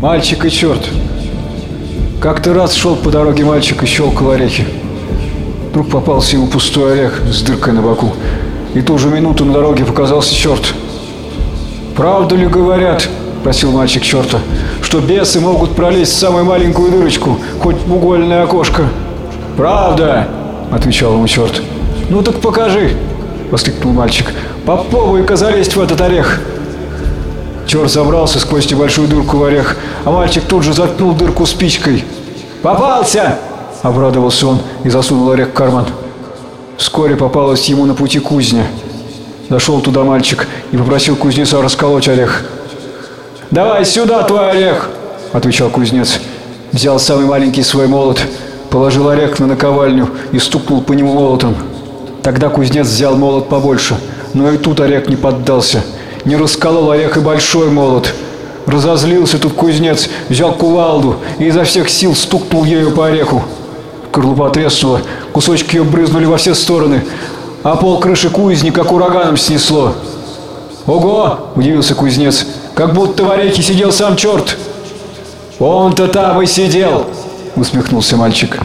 Мальчик и черт. Как-то раз шел по дороге мальчик и щелкал орехи. Вдруг попался ему пустой орех с дыркой на боку. И ту же минуту на дороге показался черт. «Правду ли говорят?» – просил мальчик черта, «что бесы могут пролезть в самую маленькую дырочку, хоть в угольное окошко?» «Правда!» – отвечал ему черт. «Ну так покажи!» – воскликнул мальчик. «Попробуй-ка залезть в этот орех!» Черт забрался сквозь небольшую дырку в орех, а мальчик тут же заткнул дырку спичкой. «Попался!» – обрадовался он и засунул орех в карман. Вскоре попалась ему на пути кузня. Дошел туда мальчик и попросил кузнеца расколоть орех. «Давай сюда твой орех!» – отвечал кузнец. Взял самый маленький свой молот, положил орех на наковальню и стукнул по нему молотом. Тогда кузнец взял молот побольше, но и тут орех не поддался – не расколол орех и большой молот. Разозлился тут кузнец, взял кувалду и изо всех сил стукнул ею по ореху. Крылупа треснула, кусочки ее брызнули во все стороны, а пол крыши кузни как ураганом снесло. «Ого!» – удивился кузнец. «Как будто в орехе сидел сам черт!» «Он-то там и сидел!» – усмехнулся мальчик.